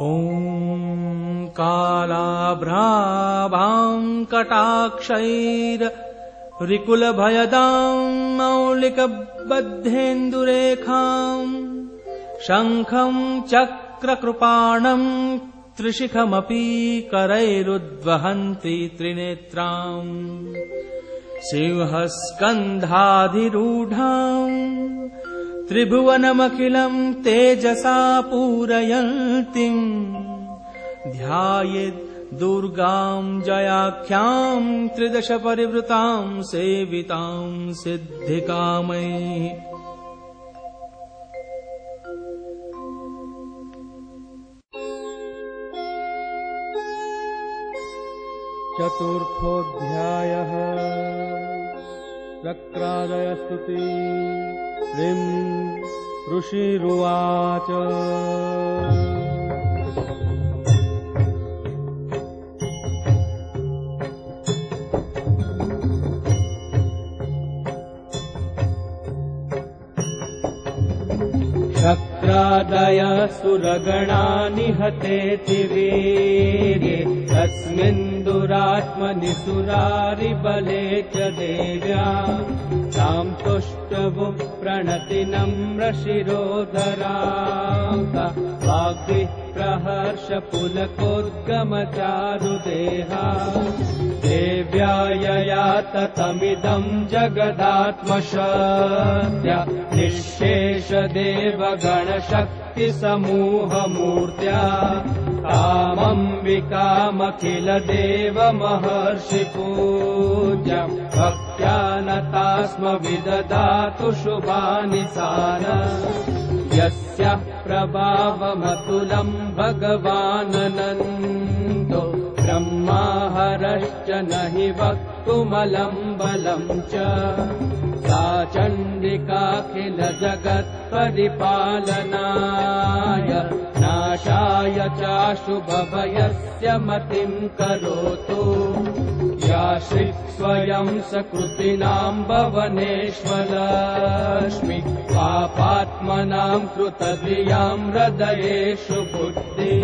ॐ कालाभ्राभाङ्कटाक्षैर कटाक्षैर्विकुलभयदाम् मौलिकबद्धेन्दुरेखाम् शङ्खम् चक्रकृपाणम् त्रिशिखमपि करैरुद्वहन्ति त्रिनेत्राम् सिंहस्कन्धाधिरूढाम् त्रिभुवनमखिलम् तेजसा पूरयन्तीम् ध्यायेत् दुर्गाम् जयाख्याम् त्रिदश परिवृताम् सेविताम् सिद्धिकामैः चतुर्थोऽध्यायः। चक्रादयस्तुति। ऋषिरुवाच शक्रादय सुरगणा निहतेति वीर्ये तस्मिन् दुरात्मनि सुरारिबले च देव्या। ताम् तुष्टभु प्रणति नम्रशिरोधरा वाग्भिः प्रहर्ष पुलकोद्गमचारुदेहा देव्यायया ततमिदम् जगदात्मशत्या निःशेषदेवगणशक्तिसमूहमूर्त्या। कामम्बिकामखिल देव महर्षि पूज्य भक्त्या स्म विददातु शुभानि सार यस्याः प्रभावमतुलम् भगवाननन्दो। ब्रह्माहरश्च न हि वक्तुमलम् बलम् च। सा चण्डिकाखिल जगत्परिपालनाय नाशाय चाशुभभयस्य मतिम् करोतु या स्वयम् सकृतिनाम् भवनेष्वलक्ष्मि पापात्मनाम् कृतधियाम् हृदयेषु बुद्धि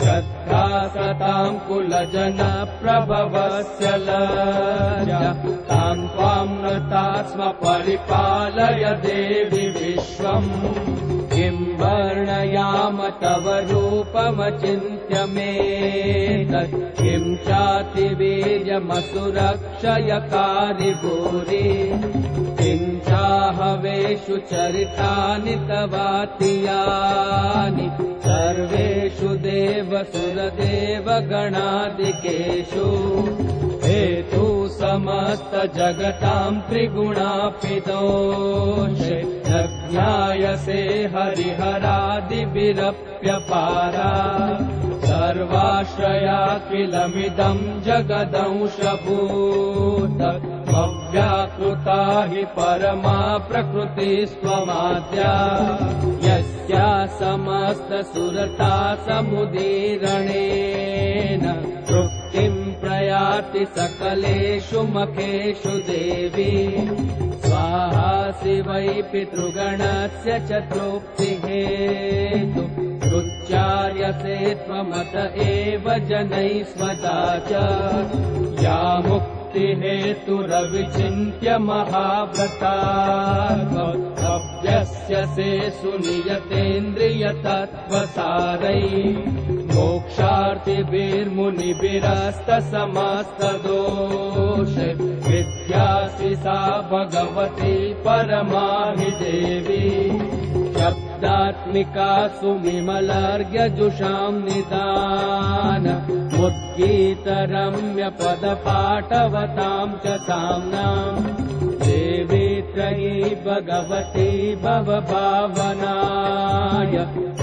श्रद्धा सताम् कुलजनप्रभवस्य ताम् त्वाम् नता स्म परिपालय देवि विश्वम् किम् वर्णयाम तव रूपमचिन्त्य मे किम् चातिवीर्यमसुरक्षयकारि भूरि किम् चाहवेषु चरितानि तवातियानि। सर्वेषु देवसुरदेवगणादिकेषु। हेतु समस्त जगताम् ज्ञायसे हरिहरादिविरप्यपारा सर्वाश्रया किलमिदम् जगदंशभूत। अव्याकृता हि परमा प्रकृतिस्त्वमाद्या यस्या समस्तसुरता समुदीरणेन। तृप्तिम् प्रयाति सकलेषु मखेषु देवी स्वाहा शिवै पितृगणस्य च तृप्तिहेतु उच्चार्यसे त्वमत एव जनैः स्वदा च। या मुक्तिहेतुरविचिन्त्य महाव्रता। भव्यस्य से सुनियतेन्द्रियतत्त्वसारै। मोक्षार्थिभिर्मुनिभिरस्तसमस्तदोष सा भगवती परमाहि देवी शब्दात्मिका सुविमलर्घ्यजुषाम् निदान। उद्गीतरम्यपदपाठवताम् च साम्नाम् देवी त्रयी भगवती भवभावनाय।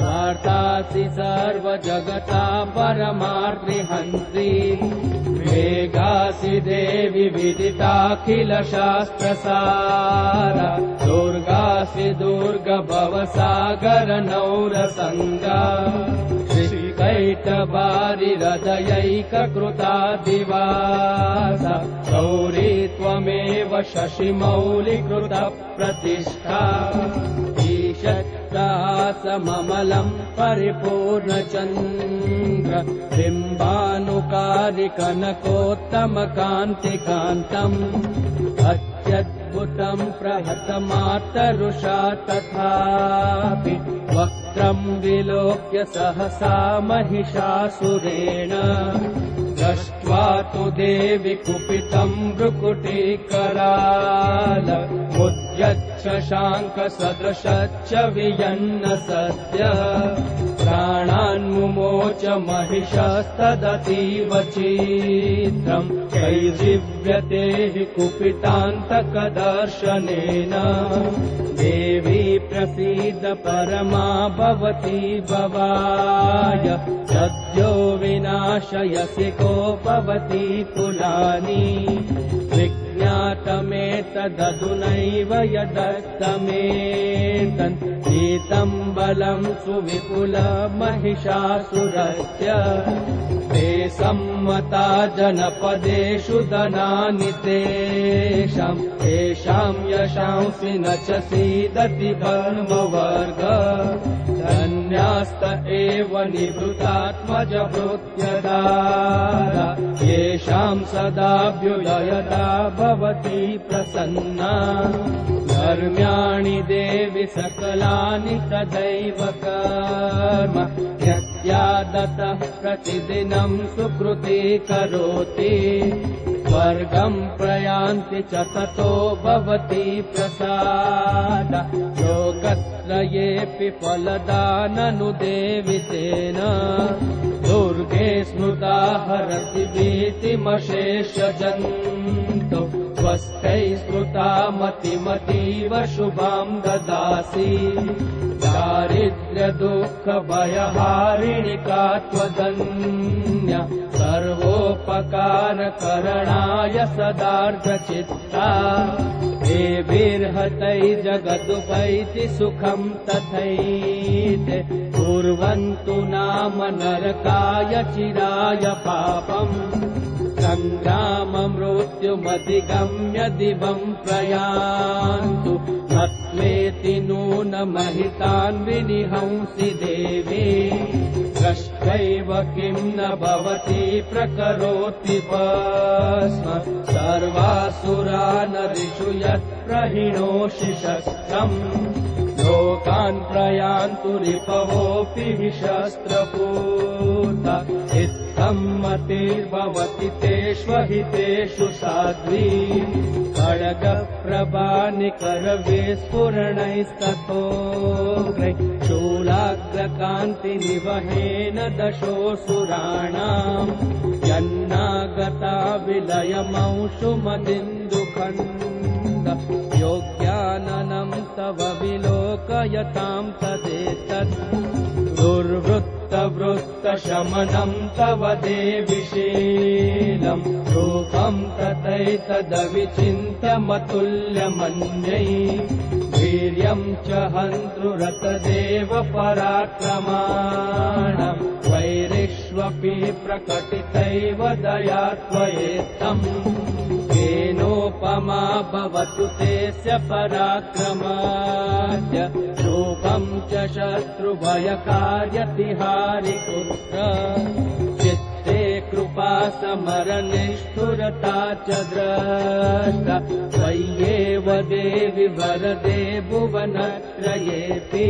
वार्तासि सर्वजगता परमार्तिहन्त्री वेगासि देवि विदिताखिलशास्त्रसार दुर्गासि दुर्ग नौरसङ्गा कैटबारिहृदयैककृता दिवास गौरी त्वमेव शशिमौलिकृत ईशत्रासममलम् परिपूर्णचन्द्र बिम्बानुकारिकनकोत्तमकान्तिकान्तम् अत्यद्भुतम् प्रहतमातरुषा तथापि वक्त्रम् विलोक्य सहसा महिषासुरेण दृष्ट्वा तु देवि कुपितम् भ्रुकुटीकराल मुद्यच्छशाङ्क सदृशच्च वियन्न सद्य प्राणान्मुमोच महिषस्तदतीव चित्रम् कैर्जिव्यते हि कुपितान्तकदर्शनेन। देवी प्रसीद परमा भवती भवाय। सद्यो विनाशयसि को भवति कुलानि विज्ञातमेतदधुनैव यदस्तमेतन् नीतम् बलम् सुविपुलमहिषासुरस्य ते सम्मता जनपदेषु दनानि तेषाम् तेषाम् यशांसि न च सीदति धर्मवर्ग धन्यास्त एव निवृतात्मजभृत्यदा येषाम् सदाभ्युदयदा भवति प्रसन्ना। धर्म्याणि देवि सकलानि तदैव कर्म। यत्यादतः प्रतिदिनम् सुकृती करोति। स्वर्गम् प्रयान्ति च ततो भवति प्रसाद। लोकत्रयेऽपि फलदाननु देवि तेन। दुर्गे स्मृता हरति भीतिमशेषजन्तु। स्वस्थै स्मृता मतिमतीव शुभाम् ददासि। दारिद्र्यदुःखभयहारिणि का त्वदन्य। सर्वोपकारकरणाय सदार्धचित्ता देवीर्हतै जगदुपैति सुखम् तथैते। कुर्वन्तु नाम नरकाय चिराय पापम् सङ्ग्राममृत्युमधिगम्य दिवम् प्रयान्तु। मत्मेति नूनमहितान् विनिहंसि देवी कष्टैव किम् न भवति प्रकरोति स्म सर्वासुरा नदिषु यत् प्रहिणोषि शस्त्रम् लोकान् प्रयान्तु रिपवोऽपि शस्त्रपूत। इत्थम्मतिर्भवति तेष्वहितेषु साध्वी। खड्गप्रभानि करविस्फुरणैस्ततो शूलाग्रकान्तिनिवहेन दशोऽसुराणाम् यन्नागता विलयमंशुमदिन्दुखण्ड योग्याननम् तव विलोकयताम् तदेतत्। दुर्वृत्तवृत्तशमनम् तव देविशीलम् रूपम् तथैतदविचिन्त्यमतुल्यमन्यै वीर्यम् च हन्तृरतदेव पराक्रमाणम् वैरिष्वपि प्रकटितैव दया त्वयेत्तम् केनोपमा भवतु तेस्य पराक्रमाय रूपम् च शत्रुभयकार्यतिहारिपुत्र। चित्ते कृपा समरनिष्ठुरता च द्रष्टा। त्वय्येव देवि वरदे भुवनत्रयेऽपि।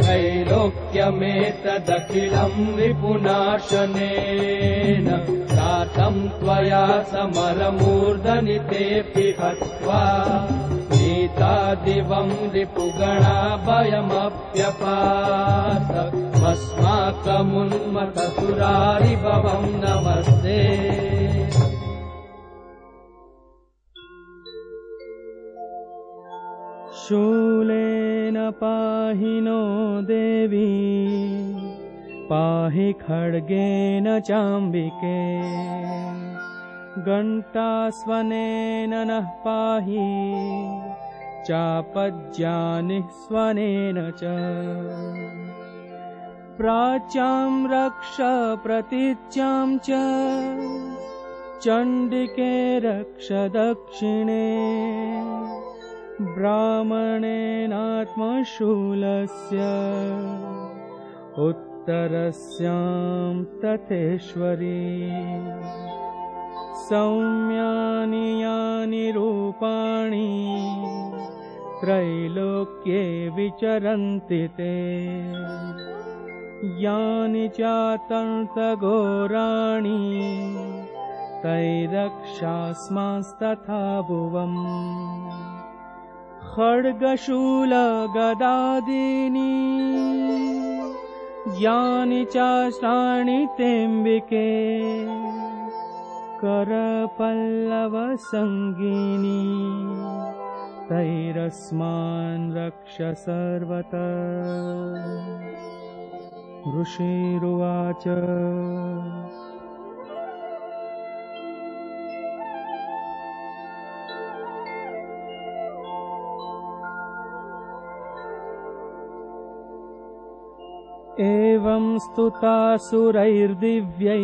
त्रैलोक्यमेतदखिलम् रिपुनाशनेन दातम् त्वया समरमूर्धनि तेऽपि हत्वा नीतादिवम् रिपुगणा भयमप्यपास अस्माकमुन्मतसुरारिभवम् नमस्ते। शूलेन पाहि नो देवी पाहि खड्गेन चाम्बिके। घण्टास्वनेन नः पाहि चापज्यानिः स्वनेन च। प्राच्यां रक्ष प्रतीच्यां च। चण्डिके रक्ष दक्षिणे। ब्राह्मणेनात्मशूलस्य। उत्तरस्यां तथेश्वरी। सौम्यानि यानि रूपाणि त्रैलोक्ये विचरन्ति ते। यानि चातन्तघोराणि तैरक्षास्मास्तथा भुवम्। खड्गशूलगदादीनि यानि चाष्टानि तेऽम्बिके करपल्लवसङ्गीनि तैरस्मान् रक्ष सर्वत। ऋषिरुवाच। एवं स्तुतासुरैर्दिव्यै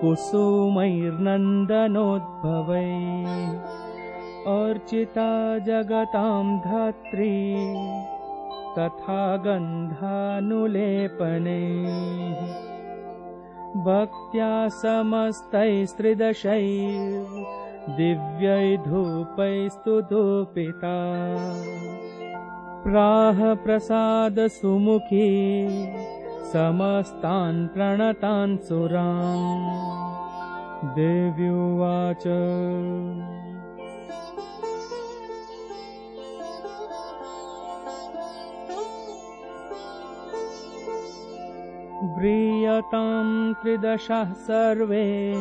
कुसुमैर्नन्दनोद्भवै अर्चिता जगतां धात्री तथा गन्धानुलेपने। भक्त्या समस्तैस्त्रिदशै दिव्यै धूपैस्तु धूपिता। प्राह प्रसादसुमुखी समस्तान् प्रणतान् सुरान्। देव्युवाच व्रीयतां त्रिदशः सर्वे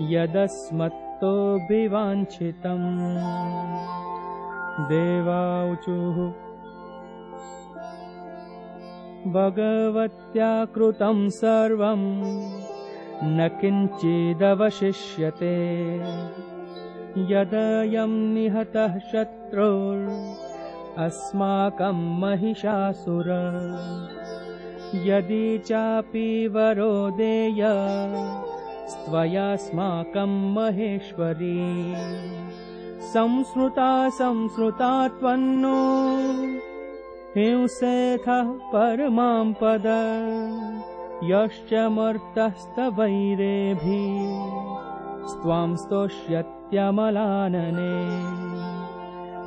यदस्मत्तोऽभिवाञ्छितम्। देवाऊचुः भगवत्या कृतं सर्वं न किञ्चिदवशिष्यते। यदयं निहतः शत्रुर् महिषासुर यदि चापि वरो देय स्त्वयास्माकं महेश्वरी। संस्मृता संस्मृता त्वन्नो हिंसेथः परमां पद यश्च मर्तस्तवैरेभिः स्त्वां स्तोष्यत्यमलानने।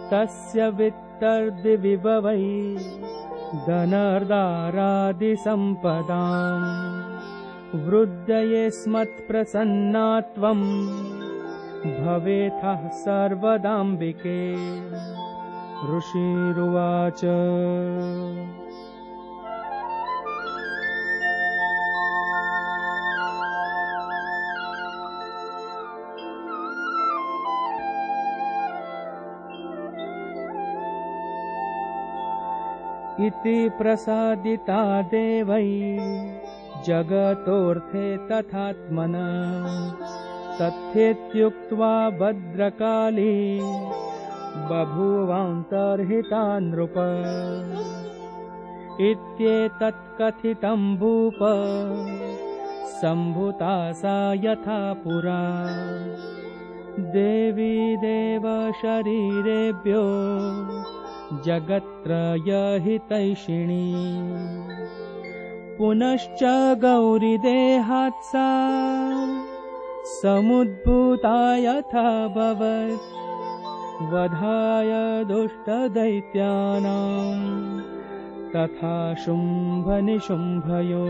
तस्य वित्तर्दिविभवै धनर्दारादिसम्पदाम् वृद्धये स्मत्प्रसन्ना त्वम् भवेथः सर्वदाम्बिके। ऋषिरुवाच इति प्रसादिता देवै। जगतोऽर्थे तथात्मना। तथ्येत्युक्त्वा भद्रकाली। बभूवान्तर्हिता नृप इत्येतत्कथितं भूप। सम्भुता सा यथा पुरा। देवी देवशरीरेभ्यो जगत्त्रयहितैषिणी पुनश्च गौरीदेहात् सा समुद्भूता यथा भवत् वधाय दुष्टदैत्यानाम् तथा शुम्भनिशुम्भयो।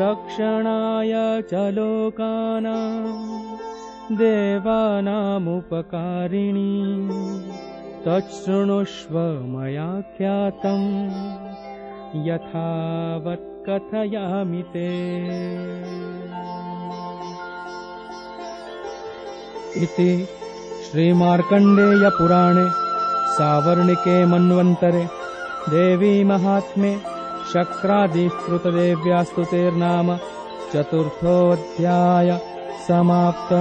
रक्षणाय च लोकानां देवानामुपकारिणी तच्छृणुष्व मया ख्यातम्। यथावत् कथयामि ते। इति श्रीमार्कण्डेयपुराणे सावर्णिके मन्वन्तरे देवीमहात्म्ये शक्रादिस्तुतदेव्यास्तुतेर्नाम चतुर्थोऽध्याय समाप्त